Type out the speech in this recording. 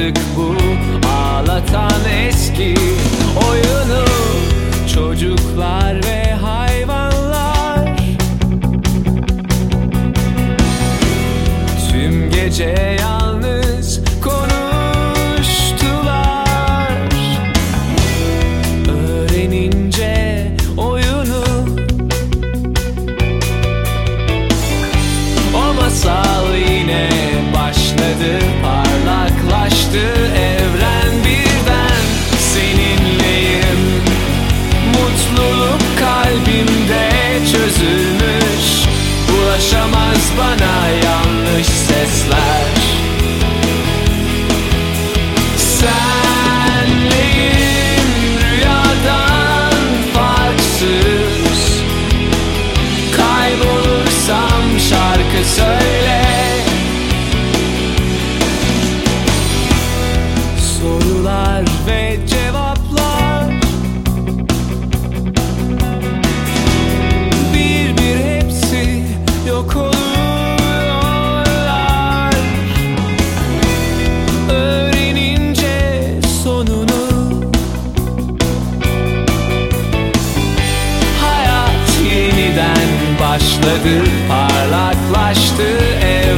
artık bu ağlatan eski oyunu Çocuklar ve söyle. Sorular ve cevaplar. Bir bir hepsi yok oluyorlar Başladı Parlaklaştı evren